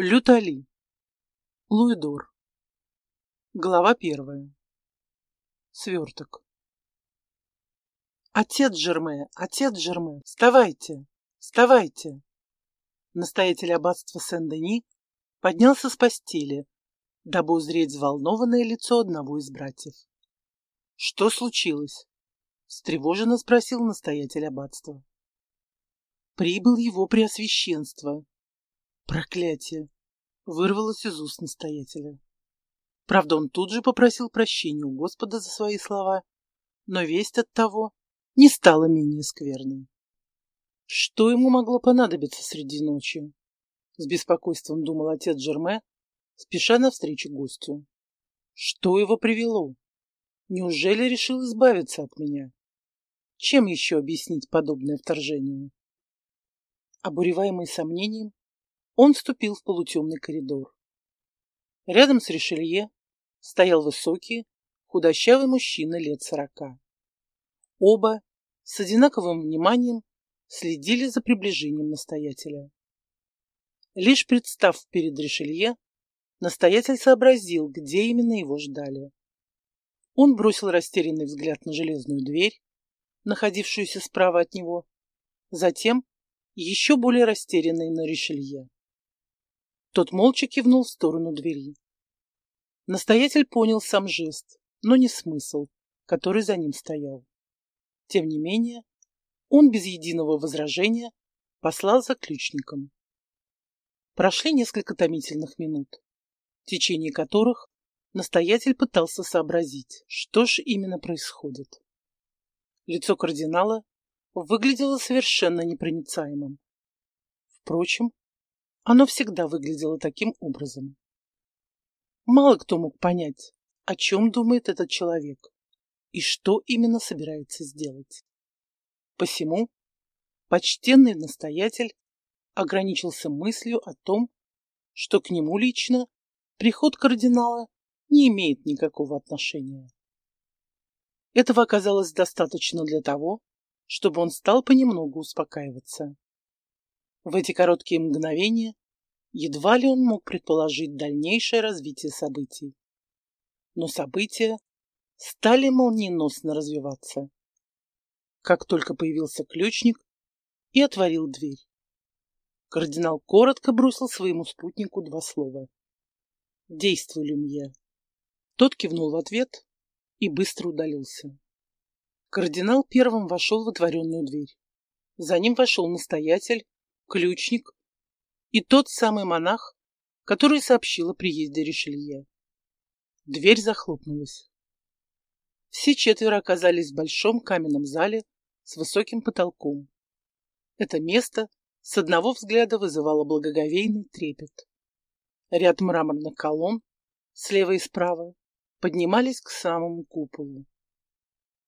Лютали. Луидор. Глава первая. Сверток. Отец Жерме, отец Жерме, вставайте, вставайте. Настоятель аббатства Сен-Дени поднялся с постели, дабы узреть взволнованное лицо одного из братьев. Что случилось? встревоженно спросил настоятель аббатства. Прибыл его преосвященство, Проклятие! Вырвалось из уст настоятеля. Правда, он тут же попросил прощения у Господа за свои слова, но весть от того не стала менее скверной. Что ему могло понадобиться среди ночи? С беспокойством думал отец Жерме, спеша навстречу гостю. Что его привело? Неужели решил избавиться от меня? Чем еще объяснить подобное вторжение? Обуреваемый сомнением, он вступил в полутемный коридор. Рядом с Ришелье стоял высокий, худощавый мужчина лет сорока. Оба с одинаковым вниманием следили за приближением настоятеля. Лишь представ перед Ришелье, настоятель сообразил, где именно его ждали. Он бросил растерянный взгляд на железную дверь, находившуюся справа от него, затем еще более растерянный на Ришелье. Тот молча кивнул в сторону двери. Настоятель понял сам жест, но не смысл, который за ним стоял. Тем не менее, он без единого возражения послал за ключником. Прошли несколько томительных минут, в течение которых настоятель пытался сообразить, что ж именно происходит. Лицо кардинала выглядело совершенно непроницаемым. Впрочем, оно всегда выглядело таким образом. Мало кто мог понять, о чем думает этот человек и что именно собирается сделать. Посему почтенный настоятель ограничился мыслью о том, что к нему лично приход кардинала не имеет никакого отношения. Этого оказалось достаточно для того, чтобы он стал понемногу успокаиваться. В эти короткие мгновения едва ли он мог предположить дальнейшее развитие событий. Но события стали молниеносно развиваться. Как только появился ключник и отворил дверь. Кардинал коротко бросил своему спутнику два слова. «Действуй, Люмье». Тот кивнул в ответ и быстро удалился. Кардинал первым вошел в отворенную дверь. За ним вошел настоятель ключник и тот самый монах, который сообщил о приезде Ришелье. Дверь захлопнулась. Все четверо оказались в большом каменном зале с высоким потолком. Это место с одного взгляда вызывало благоговейный трепет. Ряд мраморных колонн слева и справа поднимались к самому куполу.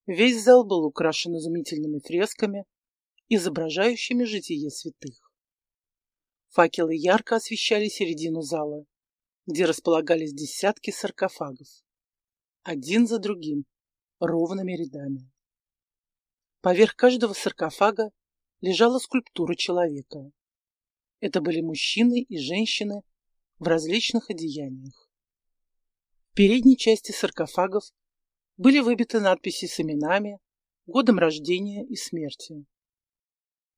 Весь зал был украшен изумительными фресками, изображающими житие святых. Факелы ярко освещали середину зала, где располагались десятки саркофагов. Один за другим, ровными рядами. Поверх каждого саркофага лежала скульптура человека. Это были мужчины и женщины в различных одеяниях. В передней части саркофагов были выбиты надписи с именами, годом рождения и смерти.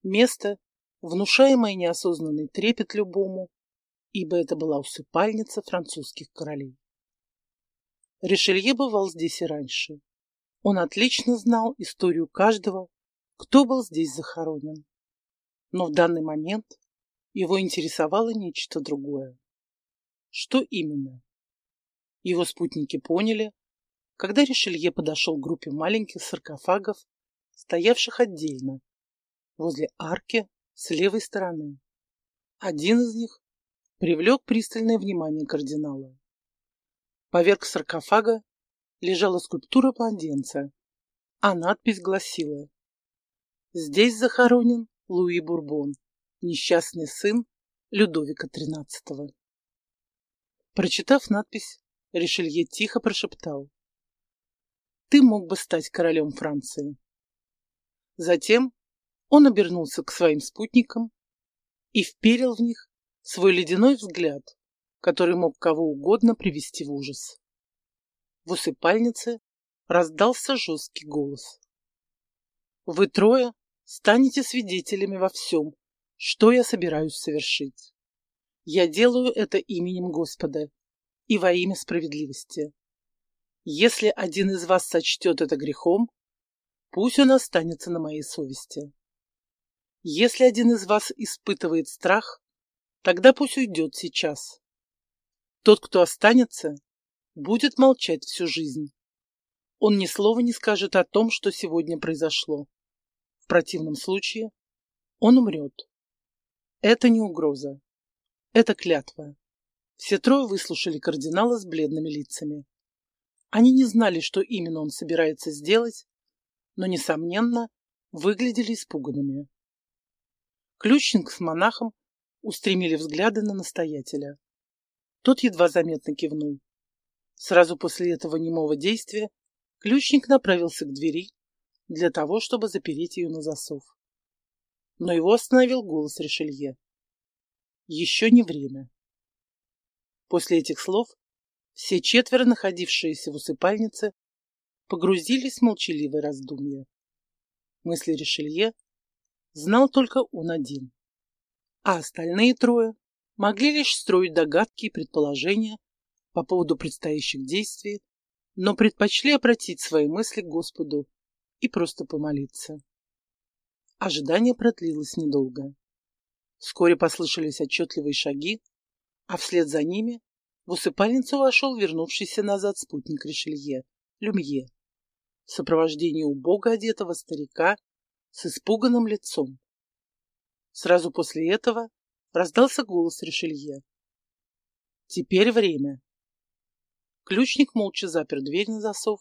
Место, внушаемая неосознанный трепет любому, ибо это была усыпальница французских королей. Ришелье бывал здесь и раньше. Он отлично знал историю каждого, кто был здесь захоронен. Но в данный момент его интересовало нечто другое. Что именно? Его спутники поняли, когда Ришелье подошел к группе маленьких саркофагов, стоявших отдельно, возле арки с левой стороны. Один из них привлек пристальное внимание кардинала. Поверх саркофага лежала скульптура младенца, а надпись гласила «Здесь захоронен Луи Бурбон, несчастный сын Людовика XIII». Прочитав надпись, Ришелье тихо прошептал «Ты мог бы стать королем Франции». Затем он обернулся к своим спутникам и вперил в них свой ледяной взгляд, который мог кого угодно привести в ужас. В усыпальнице раздался жесткий голос. «Вы трое станете свидетелями во всем, что я собираюсь совершить. Я делаю это именем Господа и во имя справедливости. Если один из вас сочтет это грехом, пусть он останется на моей совести. Если один из вас испытывает страх, тогда пусть уйдет сейчас. Тот, кто останется, будет молчать всю жизнь. Он ни слова не скажет о том, что сегодня произошло. В противном случае он умрет. Это не угроза. Это клятва. Все трое выслушали кардинала с бледными лицами. Они не знали, что именно он собирается сделать, но, несомненно, выглядели испуганными. Ключник с монахом устремили взгляды на настоятеля. Тот едва заметно кивнул. Сразу после этого немого действия ключник направился к двери для того, чтобы запереть ее на засов. Но его остановил голос Ришелье. Еще не время. После этих слов все четверо, находившиеся в усыпальнице, погрузились в молчаливое раздумье. Мысли Ришелье знал только он один, а остальные трое могли лишь строить догадки и предположения по поводу предстоящих действий, но предпочли обратить свои мысли к Господу и просто помолиться. Ожидание продлилось недолго. Вскоре послышались отчетливые шаги, а вслед за ними в усыпальницу вошел вернувшийся назад спутник Ришелье, Люмье, в сопровождении убого одетого старика с испуганным лицом. Сразу после этого раздался голос Ришелье. «Теперь время». Ключник молча запер дверь на засов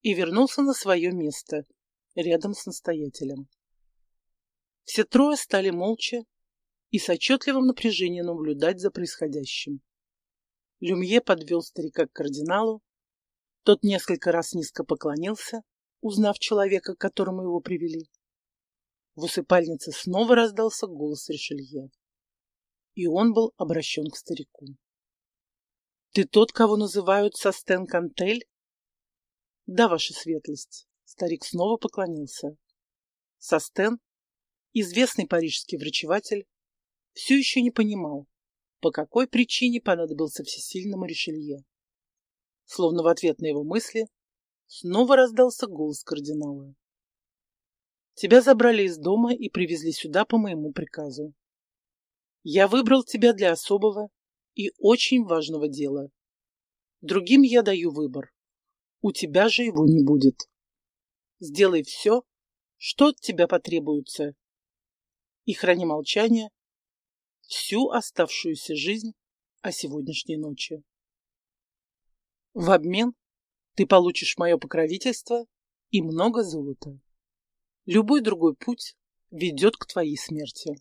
и вернулся на свое место, рядом с настоятелем. Все трое стали молча и с отчетливым напряжением наблюдать за происходящим. Люмье подвел старика к кардиналу. Тот несколько раз низко поклонился, узнав человека, к которому его привели. В усыпальнице снова раздался голос Ришелье. И он был обращен к старику. «Ты тот, кого называют Состен Кантель?» «Да, ваша светлость». Старик снова поклонился. Состен, известный парижский врачеватель, все еще не понимал, по какой причине понадобился всесильному Ришелье. Словно в ответ на его мысли снова раздался голос кардинала. Тебя забрали из дома и привезли сюда по моему приказу. Я выбрал тебя для особого и очень важного дела. Другим я даю выбор. У тебя же его не будет. Сделай все, что от тебя потребуется. И храни молчание всю оставшуюся жизнь о сегодняшней ночи. В обмен ты получишь мое покровительство и много золота. Любой другой путь ведет к твоей смерти.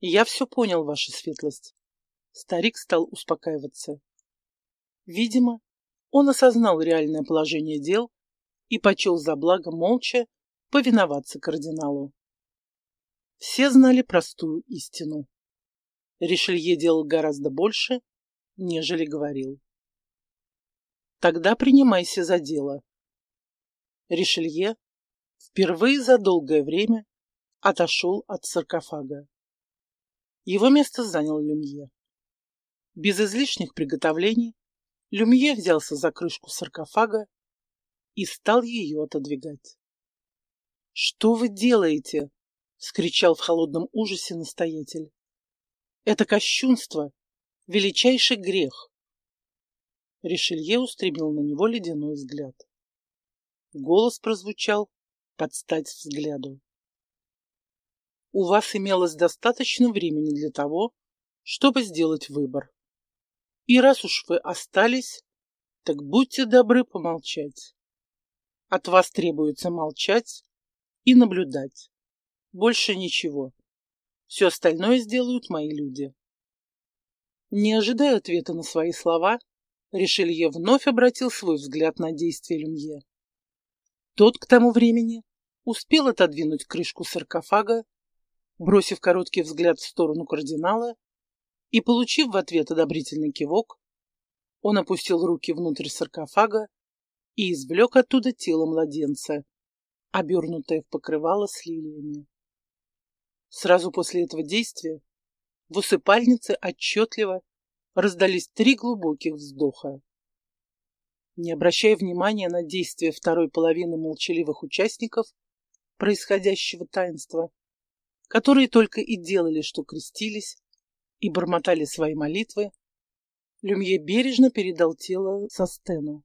Я все понял, ваша светлость. Старик стал успокаиваться. Видимо, он осознал реальное положение дел и почел за благо молча повиноваться кардиналу. Все знали простую истину. Ришелье делал гораздо больше, нежели говорил. Тогда принимайся за дело. Ришелье впервые за долгое время отошел от саркофага. Его место занял Люмье. Без излишних приготовлений Люмье взялся за крышку саркофага и стал ее отодвигать. — Что вы делаете? — вскричал в холодном ужасе настоятель. — Это кощунство, величайший грех. Ришелье устремил на него ледяной взгляд. Голос прозвучал под стать взгляду. У вас имелось достаточно времени для того, чтобы сделать выбор. И раз уж вы остались, так будьте добры помолчать. От вас требуется молчать и наблюдать. Больше ничего. Все остальное сделают мои люди. Не ожидая ответа на свои слова, Ришелье вновь обратил свой взгляд на действия Люмье. Тот к тому времени успел отодвинуть крышку саркофага, бросив короткий взгляд в сторону кардинала И, получив в ответ одобрительный кивок, он опустил руки внутрь саркофага и извлек оттуда тело младенца, обернутое в покрывало с лилиями. Сразу после этого действия в усыпальнице отчетливо раздались три глубоких вздоха. Не обращая внимания на действия второй половины молчаливых участников происходящего таинства, которые только и делали, что крестились и бормотали свои молитвы, Люмье бережно передал тело со стену.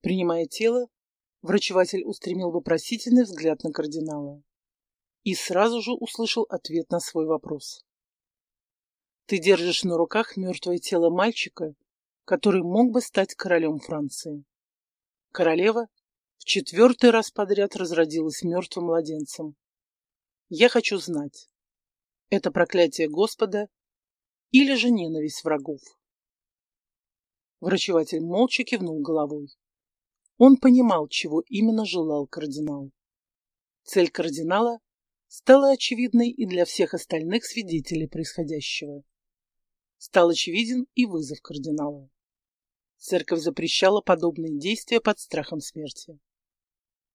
Принимая тело, врачеватель устремил вопросительный взгляд на кардинала и сразу же услышал ответ на свой вопрос. Ты держишь на руках мертвое тело мальчика, который мог бы стать королем Франции. Королева в четвертый раз подряд разродилась мертвым младенцем. Я хочу знать, это проклятие Господа или же ненависть врагов? Врачеватель молча кивнул головой. Он понимал, чего именно желал кардинал. Цель кардинала стала очевидной и для всех остальных свидетелей происходящего стал очевиден и вызов кардинала. Церковь запрещала подобные действия под страхом смерти.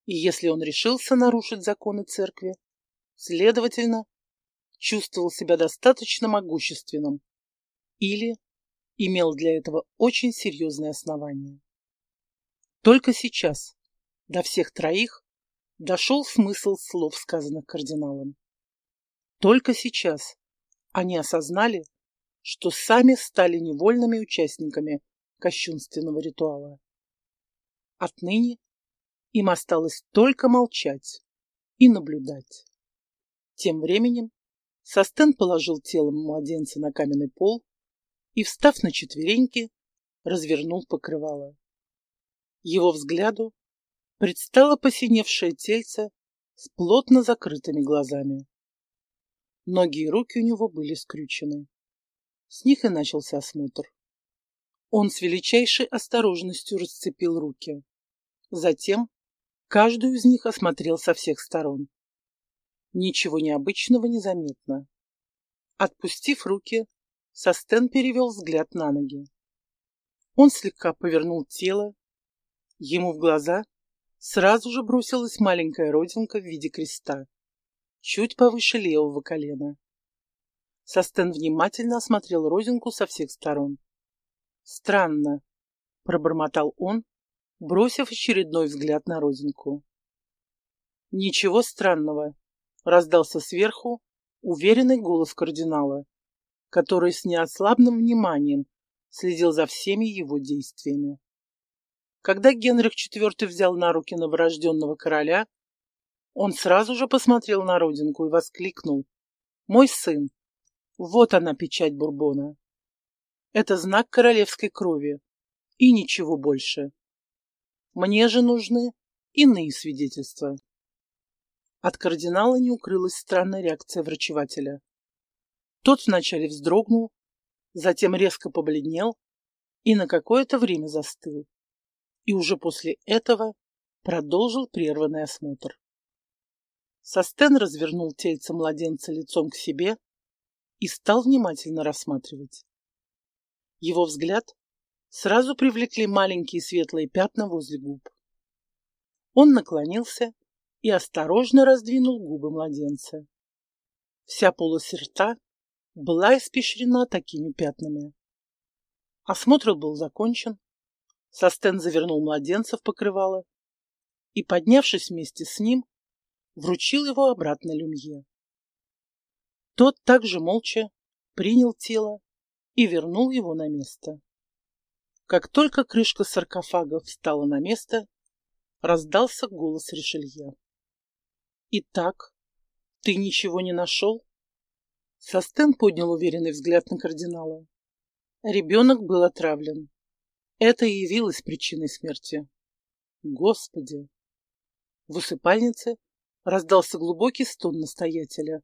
И если он решился нарушить законы церкви, следовательно, чувствовал себя достаточно могущественным или имел для этого очень серьезные основания. Только сейчас до всех троих дошел смысл слов, сказанных кардиналом. Только сейчас они осознали, что сами стали невольными участниками кощунственного ритуала. Отныне им осталось только молчать и наблюдать. Тем временем Состен положил тело младенца на каменный пол и, встав на четвереньки, развернул покрывало. Его взгляду предстало посиневшее тельце с плотно закрытыми глазами. Ноги и руки у него были скрючены. С них и начался осмотр. Он с величайшей осторожностью расцепил руки. Затем каждую из них осмотрел со всех сторон. Ничего необычного незаметно. Отпустив руки, Состен перевел взгляд на ноги. Он слегка повернул тело. Ему в глаза сразу же бросилась маленькая родинка в виде креста, чуть повыше левого колена. Состен внимательно осмотрел родинку со всех сторон. «Странно», — пробормотал он, бросив очередной взгляд на родинку. «Ничего странного», — раздался сверху уверенный голос кардинала, который с неослабным вниманием следил за всеми его действиями. Когда Генрих IV взял на руки новорожденного короля, он сразу же посмотрел на родинку и воскликнул. «Мой сын, вот она, печать Бурбона. Это знак королевской крови. И ничего больше. Мне же нужны иные свидетельства. От кардинала не укрылась странная реакция врачевателя. Тот вначале вздрогнул, затем резко побледнел и на какое-то время застыл. И уже после этого продолжил прерванный осмотр. Состен развернул тельце младенца лицом к себе и стал внимательно рассматривать. Его взгляд сразу привлекли маленькие светлые пятна возле губ. Он наклонился и осторожно раздвинул губы младенца. Вся полость рта была испещрена такими пятнами. Осмотр был закончен. Состен завернул младенца в покрывало и, поднявшись вместе с ним, вручил его обратно Люмье. Тот также молча принял тело и вернул его на место. Как только крышка саркофага встала на место, раздался голос Ришелье. «Итак, ты ничего не нашел?» Состен поднял уверенный взгляд на кардинала. Ребенок был отравлен. Это и явилось причиной смерти. Господи! В усыпальнице раздался глубокий стон настоятеля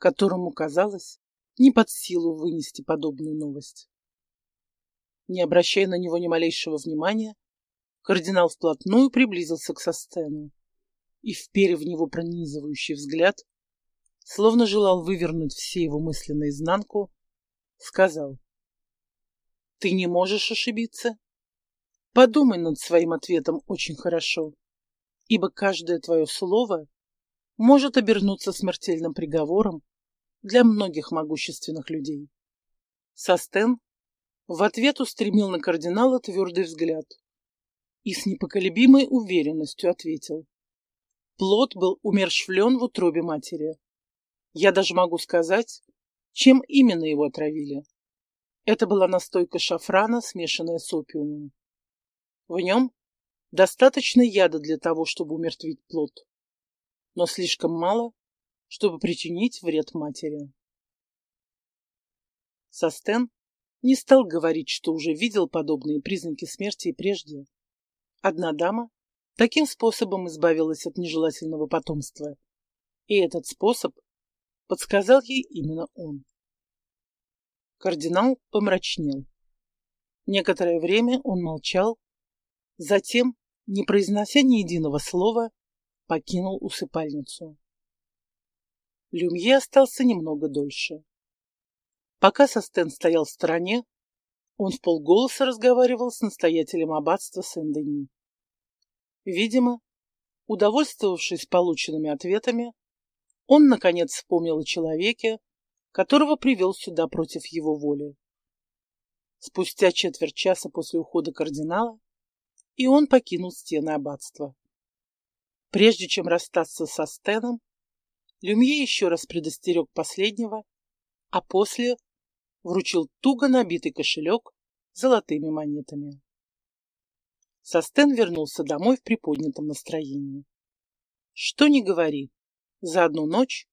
которому, казалось, не под силу вынести подобную новость. Не обращая на него ни малейшего внимания, кардинал вплотную приблизился к Состену и, вперев в него пронизывающий взгляд, словно желал вывернуть все его мысли наизнанку, сказал. Ты не можешь ошибиться. Подумай над своим ответом очень хорошо, ибо каждое твое слово может обернуться смертельным приговором для многих могущественных людей. Состен в ответ устремил на кардинала твердый взгляд и с непоколебимой уверенностью ответил. Плод был умерщвлен в утробе матери. Я даже могу сказать, чем именно его отравили. Это была настойка шафрана, смешанная с опиумом. В нем достаточно яда для того, чтобы умертвить плод, но слишком мало, чтобы причинить вред матери. Состен не стал говорить, что уже видел подобные признаки смерти и прежде. Одна дама таким способом избавилась от нежелательного потомства, и этот способ подсказал ей именно он. Кардинал помрачнел. Некоторое время он молчал, затем, не произнося ни единого слова, покинул усыпальницу. Люмье остался немного дольше. Пока Состен стоял в стороне, он в полголоса разговаривал с настоятелем аббатства Сен-Дени. Видимо, удовольствовавшись полученными ответами, он, наконец, вспомнил о человеке, которого привел сюда против его воли. Спустя четверть часа после ухода кардинала и он покинул стены аббатства. Прежде чем расстаться со Стеном, Люмье еще раз предостерег последнего, а после вручил туго набитый кошелек золотыми монетами. Состен вернулся домой в приподнятом настроении. Что ни говори, за одну ночь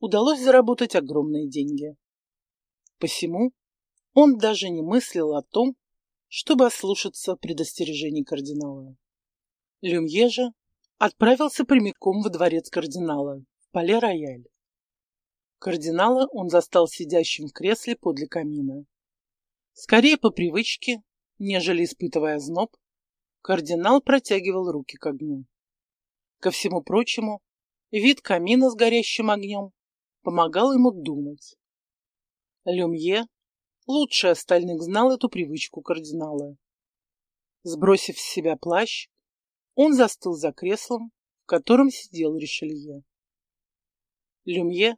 удалось заработать огромные деньги. Посему он даже не мыслил о том, чтобы ослушаться предостережений кардинала. Люмье же отправился прямиком во дворец кардинала, Пале-Рояль. Кардинала он застал сидящим в кресле подле камина. Скорее по привычке, нежели испытывая зноб, кардинал протягивал руки к огню. Ко всему прочему, вид камина с горящим огнем помогал ему думать. Люмье лучше остальных знал эту привычку кардинала. Сбросив с себя плащ, он застыл за креслом, в котором сидел Ришелье. Люмье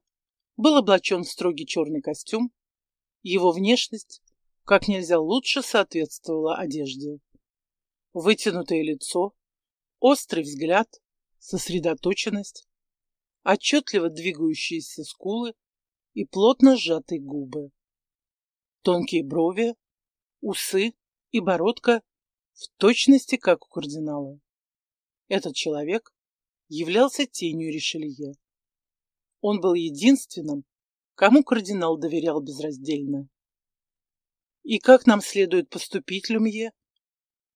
был облачен в строгий черный костюм, его внешность как нельзя лучше соответствовала одежде. Вытянутое лицо, острый взгляд, сосредоточенность, отчетливо двигающиеся скулы и плотно сжатые губы. Тонкие брови, усы и бородка в точности, как у кардинала. Этот человек являлся тенью Ришелье. Он был единственным, кому кардинал доверял безраздельно. «И как нам следует поступить, Люмье?»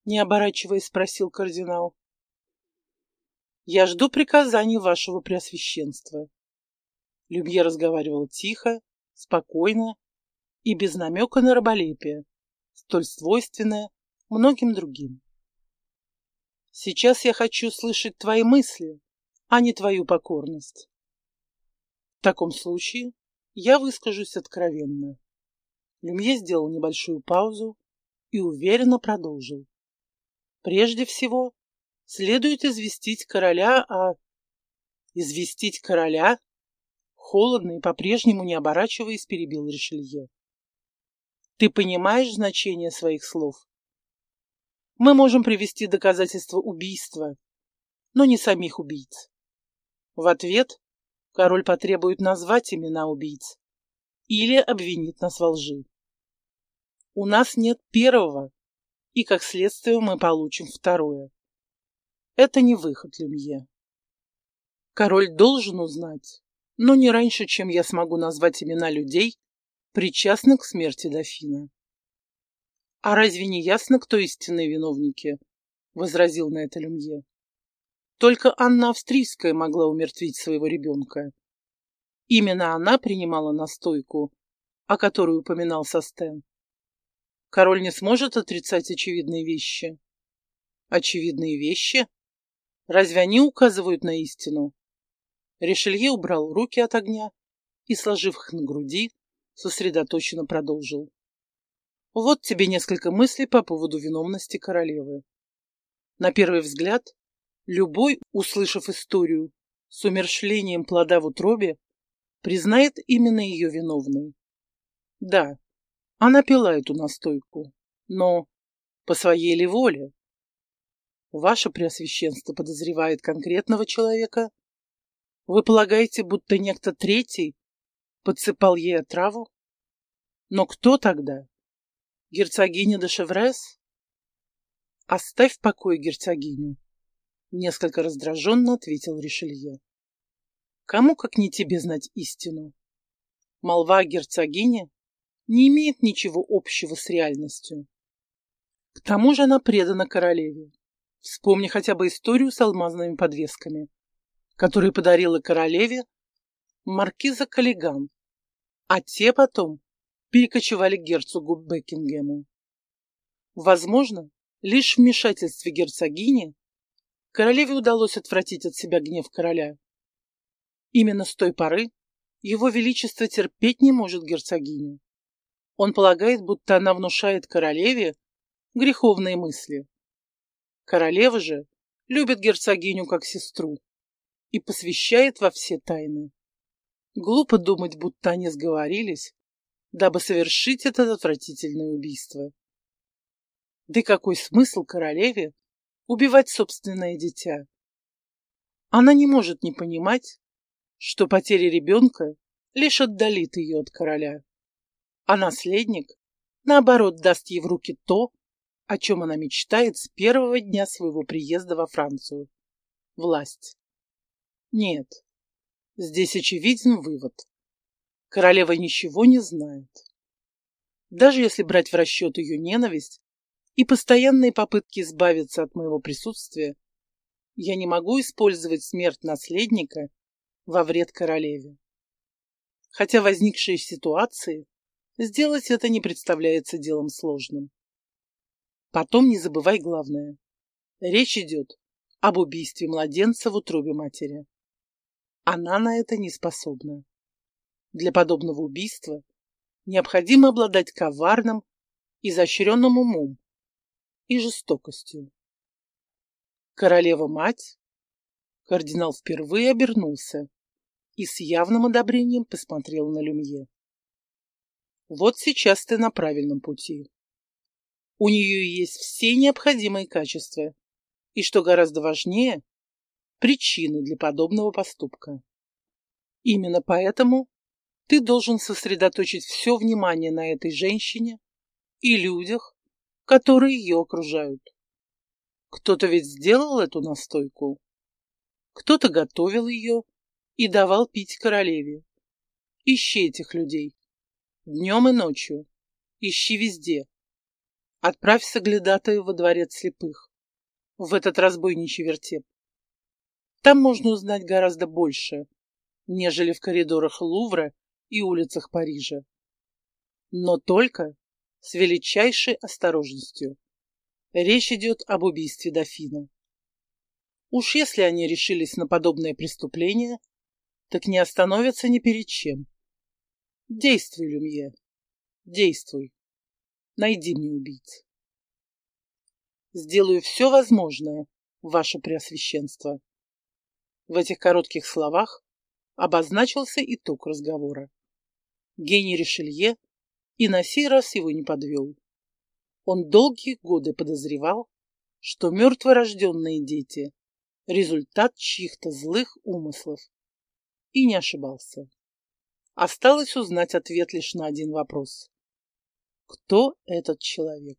Не оборачиваясь, спросил кардинал. «Я жду приказаний вашего преосвященства». Люмье разговаривал тихо, спокойно и без намека на раболепие, столь свойственное многим другим. Сейчас я хочу слышать твои мысли, а не твою покорность. В таком случае я выскажусь откровенно. Люмье сделал небольшую паузу и уверенно продолжил. Прежде всего, следует известить короля о... Известить короля? Холодно и по-прежнему не оборачиваясь, перебил Ришелье. Ты понимаешь значение своих слов? Мы можем привести доказательства убийства, но не самих убийц. В ответ король потребует назвать имена убийц или обвинит нас во лжи. У нас нет первого, и как следствие мы получим второе. Это не выход, Люмье. Король должен узнать, но не раньше, чем я смогу назвать имена людей, причастны к смерти дофина. «А разве не ясно, кто истинные виновники?» — возразил на это Люмье. «Только Анна Австрийская могла умертвить своего ребенка. Именно она принимала настойку, о которой упоминал Состен. Король не сможет отрицать очевидные вещи». «Очевидные вещи? Разве они указывают на истину?» Ришелье убрал руки от огня и, сложив их на груди, сосредоточенно продолжил. Вот тебе несколько мыслей по поводу виновности королевы. На первый взгляд, любой, услышав историю с умершлением плода в утробе, признает именно ее виновной. Да, она пила эту настойку, но по своей ли воле? Ваше Преосвященство подозревает конкретного человека? Вы полагаете, будто некто третий подсыпал ей отраву? Но кто тогда? Герцогиня де Шеврес? Оставь в покое герцогиню, несколько раздраженно ответил Ришелье. Кому, как не тебе, знать истину? Молва о герцогине не имеет ничего общего с реальностью. К тому же она предана королеве. Вспомни хотя бы историю с алмазными подвесками, которые подарила королеве маркиза Каллиган, а те потом перекочевали к герцогу Бекингему. Возможно, лишь в вмешательстве герцогини королеве удалось отвратить от себя гнев короля. Именно с той поры его величество терпеть не может герцогиню. Он полагает, будто она внушает королеве греховные мысли. Королева же любит герцогиню как сестру и посвящает во все тайны. Глупо думать, будто они сговорились, дабы совершить это отвратительное убийство. Да какой смысл королеве убивать собственное дитя? Она не может не понимать, что потеря ребенка лишь отдалит ее от короля, а наследник, наоборот, даст ей в руки то, о чем она мечтает с первого дня своего приезда во Францию. Власть. Нет, здесь очевиден вывод. Королева ничего не знает. Даже если брать в расчет ее ненависть и постоянные попытки избавиться от моего присутствия, я не могу использовать смерть наследника во вред королеве. Хотя возникшие ситуации сделать это не представляется делом сложным. Потом не забывай главное. Речь идет об убийстве младенца в утробе матери. Она на это не способна. Для подобного убийства необходимо обладать коварным, изощренным умом и жестокостью. Королева-мать, кардинал впервые обернулся и с явным одобрением посмотрел на Люмье. Вот сейчас ты на правильном пути. У нее есть все необходимые качества. И, что гораздо важнее, причины для подобного поступка. Именно поэтому ты должен сосредоточить все внимание на этой женщине и людях, которые ее окружают. Кто-то ведь сделал эту настойку. Кто-то готовил ее и давал пить королеве. Ищи этих людей. Днем и ночью. Ищи везде. Отправь соглядатаю во дворец слепых, в этот разбойничий вертеп. Там можно узнать гораздо больше, нежели в коридорах Лувра и улицах Парижа. Но только с величайшей осторожностью. Речь идет об убийстве дофина. Уж если они решились на подобное преступление, так не остановятся ни перед чем. Действуй, Люмье, действуй. Найди мне убийц. Сделаю все возможное, ваше преосвященство. В этих коротких словах обозначился итог разговора. Гений Ришелье и на сей раз его не подвел. Он долгие годы подозревал, что мертворожденные дети — результат чьих-то злых умыслов. И не ошибался. Осталось узнать ответ лишь на один вопрос. Кто этот человек?